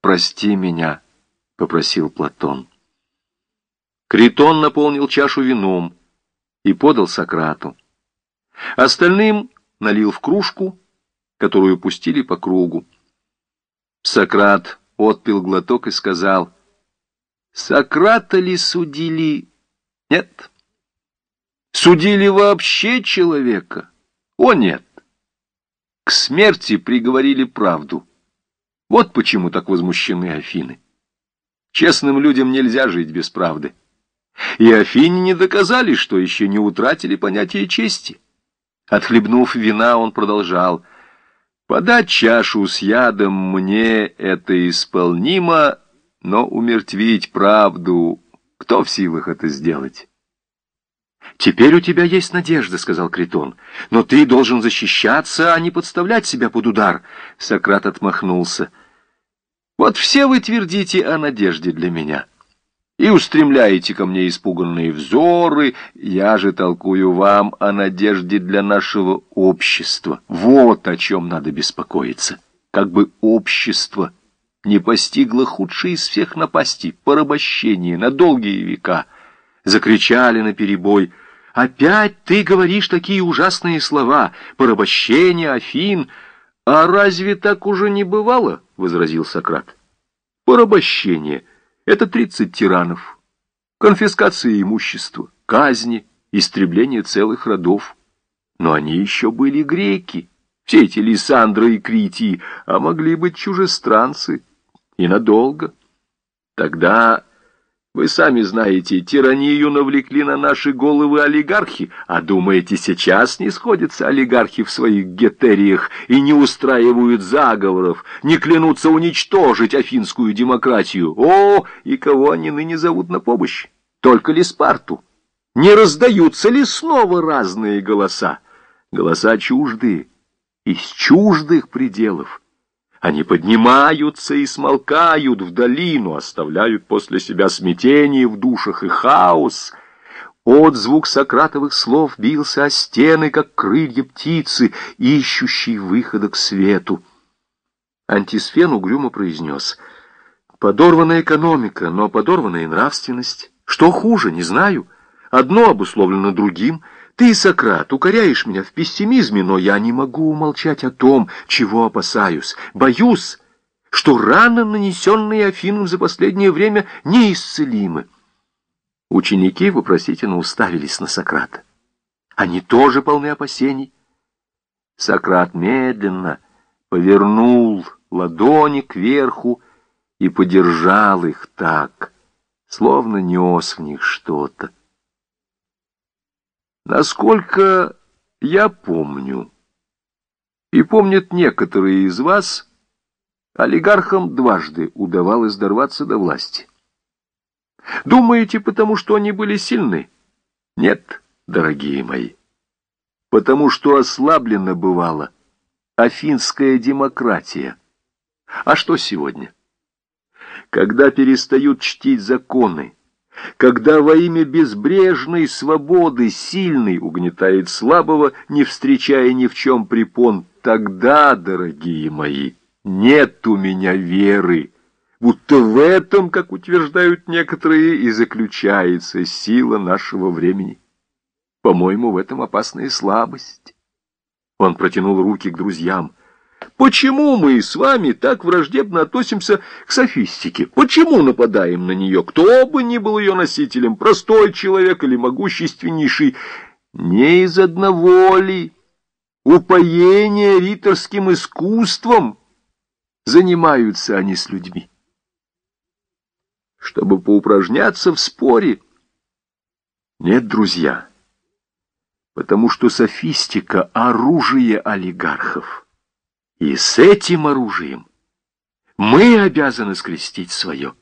«Прости меня», — попросил Платон. Критон наполнил чашу вином и подал Сократу. Остальным налил в кружку, которую пустили по кругу. Сократ отпил глоток и сказал, «Сократа ли судили? Нет. Судили вообще человека? О, нет. К смерти приговорили правду. Вот почему так возмущены Афины. Честным людям нельзя жить без правды. И Афине не доказали, что еще не утратили понятие чести. Отхлебнув вина, он продолжал. «Подать чашу с ядом мне это исполнимо, но умертвить правду, кто в силах это сделать?» «Теперь у тебя есть надежда», — сказал Критон. «Но ты должен защищаться, а не подставлять себя под удар». Сократ отмахнулся. «Вот все вы твердите о надежде для меня» и устремляете ко мне испуганные взоры, я же толкую вам о надежде для нашего общества. Вот о чем надо беспокоиться. Как бы общество не постигло худшее из всех напастей, порабощение на долгие века. Закричали наперебой, «Опять ты говоришь такие ужасные слова, порабощение, Афин!» «А разве так уже не бывало?» — возразил Сократ. «Порабощение — это 30 тиранов, конфискация имущества, казни, истребление целых родов. Но они еще были греки, все эти Лиссандры и Критии, а могли быть чужестранцы, и надолго. Тогда вы сами знаете, тиранию навлекли на наши головы олигархи, а думаете, сейчас не сходятся олигархи в своих гетериях и не устраивают заговоров, не клянутся уничтожить афинскую демократию? О, и кого они ныне зовут на помощь? Только ли Спарту? Не раздаются ли снова разные голоса? Голоса чуждые, из чуждых пределов. Они поднимаются и смолкают в долину, оставляют после себя смятение в душах и хаос. Отзвук Сократовых слов бился о стены, как крылья птицы, ищущей выхода к свету. Антисфен угрюмо произнес. Подорвана экономика, но подорвана и нравственность. Что хуже, не знаю. Одно обусловлено другим — ты, Сократ, укоряешь меня в пессимизме, но я не могу умолчать о том, чего опасаюсь. Боюсь, что раны, нанесенные Афинам за последнее время, неисцелимы. Ученики вопросительно уставились на Сократа. Они тоже полны опасений. Сократ медленно повернул ладони кверху и подержал их так, словно нес в них что-то. Насколько я помню, и помнят некоторые из вас, олигархам дважды удавалось дорваться до власти. Думаете, потому что они были сильны? Нет, дорогие мои. Потому что ослаблена бывала афинская демократия. А что сегодня? Когда перестают чтить законы, когда во имя безбрежной свободы сильный угнетает слабого, не встречая ни в чем препон, тогда, дорогие мои, нет у меня веры, будто в этом, как утверждают некоторые, и заключается сила нашего времени. По-моему, в этом опасная слабость. Он протянул руки к друзьям. Почему мы с вами так враждебно относимся к софистике? Почему нападаем на нее? Кто бы ни был ее носителем, простой человек или могущественнейший, не из одного ли упоения риторским искусством занимаются они с людьми? Чтобы поупражняться в споре? Нет, друзья, потому что софистика — оружие олигархов. И с этим оружием мы обязаны скрестить свое.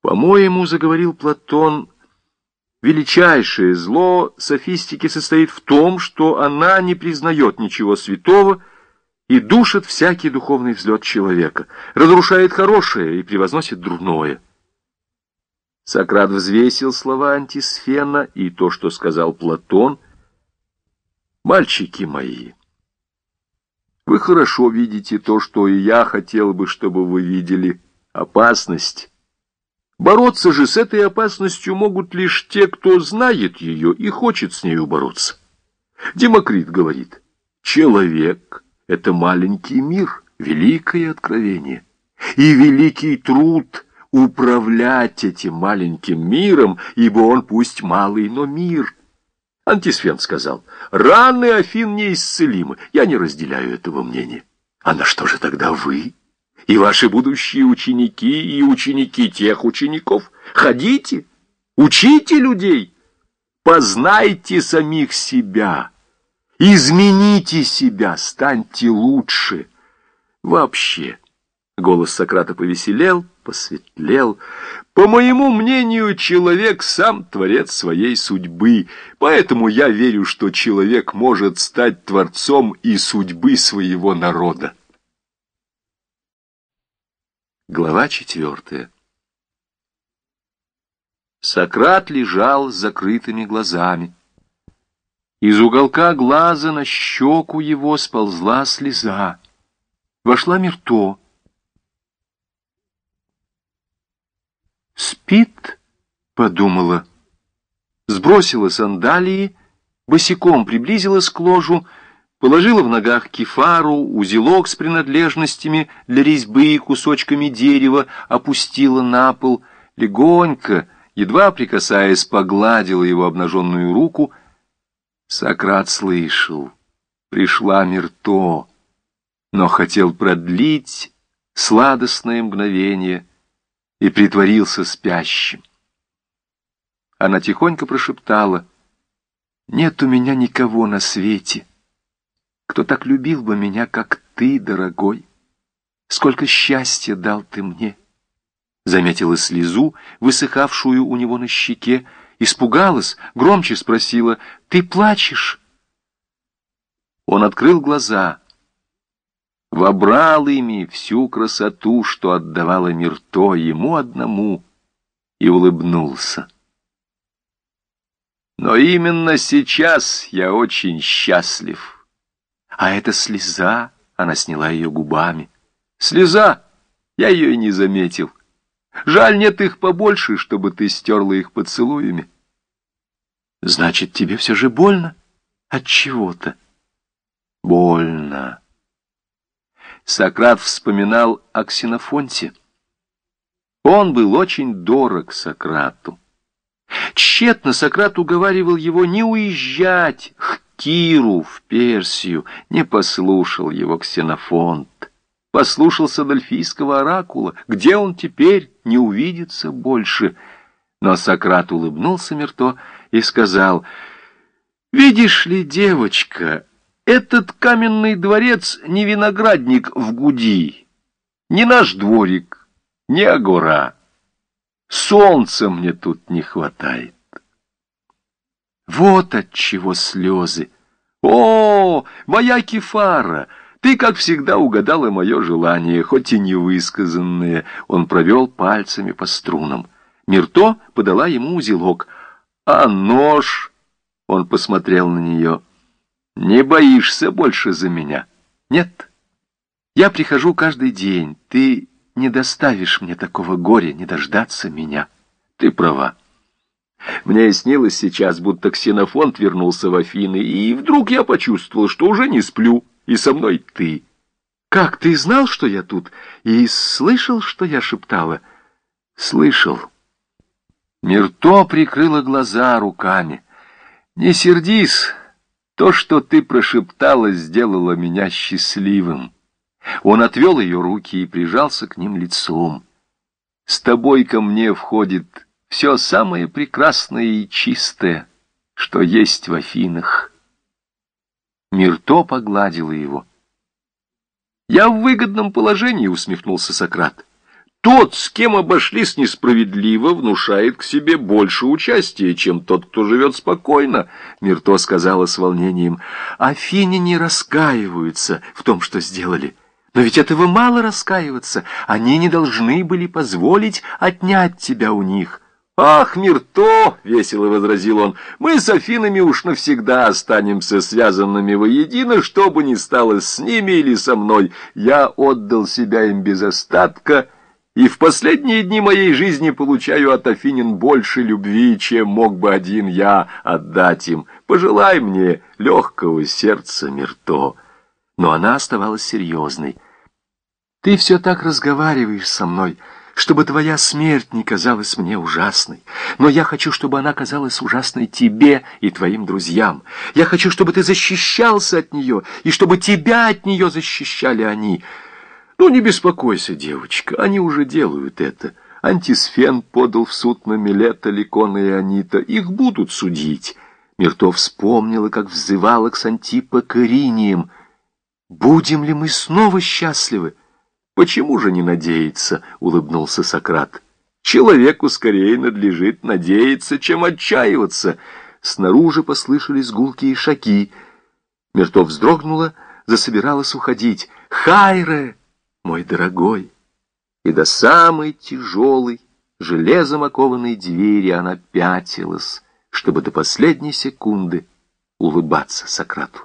По-моему, заговорил Платон, величайшее зло софистики состоит в том, что она не признает ничего святого и душит всякий духовный взлет человека, разрушает хорошее и превозносит дурное. Сократ взвесил слова антисфена и то, что сказал Платон. «Мальчики мои!» Вы хорошо видите то, что и я хотел бы, чтобы вы видели. Опасность. Бороться же с этой опасностью могут лишь те, кто знает ее и хочет с нею бороться. Демокрит говорит, человек — это маленький мир, великое откровение. И великий труд управлять этим маленьким миром, ибо он пусть малый, но мир. Антисфен сказал, раны Афин неисцелимы. Я не разделяю этого мнения. А на что же тогда вы? И ваши будущие ученики, и ученики тех учеников? Ходите, учите людей, познайте самих себя, измените себя, станьте лучше. Вообще, голос Сократа повеселел, посветлел. По моему мнению, человек сам творец своей судьбы, поэтому я верю, что человек может стать творцом и судьбы своего народа. Глава четвертая Сократ лежал с закрытыми глазами. Из уголка глаза на щеку его сползла слеза. Вошла Мирто. «Спит?» — подумала. Сбросила сандалии, босиком приблизилась к ложу, положила в ногах кефару, узелок с принадлежностями для резьбы и кусочками дерева, опустила на пол, легонько, едва прикасаясь, погладила его обнаженную руку. Сократ слышал. Пришла Мирто, но хотел продлить сладостное мгновение — и притворился спящим. Она тихонько прошептала, «Нет у меня никого на свете, кто так любил бы меня, как ты, дорогой. Сколько счастья дал ты мне!» Заметила слезу, высыхавшую у него на щеке, испугалась, громче спросила, «Ты плачешь?» Он открыл глаза — вобрал ими всю красоту, что отдавала Мирто ему одному, и улыбнулся. Но именно сейчас я очень счастлив. А эта слеза, она сняла ее губами. Слеза, я ее и не заметил. Жаль, нет их побольше, чтобы ты стерла их поцелуями. Значит, тебе все же больно от чего-то? Больно. Сократ вспоминал о Ксенофонте. Он был очень дорог Сократу. Тщетно Сократ уговаривал его не уезжать к Киру в Персию, не послушал его Ксенофонт. Послушался Дельфийского оракула. Где он теперь? Не увидится больше. Но Сократ улыбнулся Мерто и сказал, «Видишь ли, девочка, этот каменный дворец не виноградник в Гуди, не наш дворик, не агора. Солнца мне тут не хватает. Вот от чего слезы. О, моя кефара! Ты, как всегда, угадала мое желание, хоть и невысказанное. Он провел пальцами по струнам. Мирто подала ему узелок. А нож... Он посмотрел на нее. Не боишься больше за меня? Нет. Я прихожу каждый день. Ты не доставишь мне такого горя, не дождаться меня. Ты права. Мне снилось сейчас, будто Ксенофонт вернулся в Афины, и вдруг я почувствовал, что уже не сплю, и со мной ты. Как, ты знал, что я тут, и слышал, что я шептала? Слышал. Мирто прикрыла глаза руками. Не сердись, то, что ты прошептала, сделало меня счастливым. Он отвел ее руки и прижался к ним лицом. С тобой ко мне входит все самое прекрасное и чистое, что есть в Афинах. Мирто погладила его. «Я в выгодном положении», — усмехнулся Сократ. Тот, с кем обошлись несправедливо, внушает к себе больше участия, чем тот, кто живет спокойно, — Мирто сказала с волнением. Афине не раскаиваются в том, что сделали. Но ведь этого мало раскаиваться. Они не должны были позволить отнять тебя у них. «Ах, Мирто!» — весело возразил он. «Мы с Афинами уж навсегда останемся связанными воедино, что бы ни стало с ними или со мной. Я отдал себя им без остатка, и в последние дни моей жизни получаю от Афинин больше любви, чем мог бы один я отдать им. Пожелай мне легкого сердца, Мирто». Но она оставалась серьезной. «Ты все так разговариваешь со мной» чтобы твоя смерть не казалась мне ужасной. Но я хочу, чтобы она казалась ужасной тебе и твоим друзьям. Я хочу, чтобы ты защищался от нее, и чтобы тебя от нее защищали они. Ну, не беспокойся, девочка, они уже делают это. Антисфен подал в суд на Милета, Ликона и Анита. Их будут судить. Миртов вспомнила, как взывала к Сантипа к Ириниям. «Будем ли мы снова счастливы?» «Почему же не надеяться?» — улыбнулся Сократ. «Человеку скорее надлежит надеяться, чем отчаиваться». Снаружи послышались гулкие шаги. Мертов вздрогнула, засобиралась уходить. «Хайре, мой дорогой!» И до самой тяжелой, железом окованной двери она пятилась, чтобы до последней секунды улыбаться Сократу.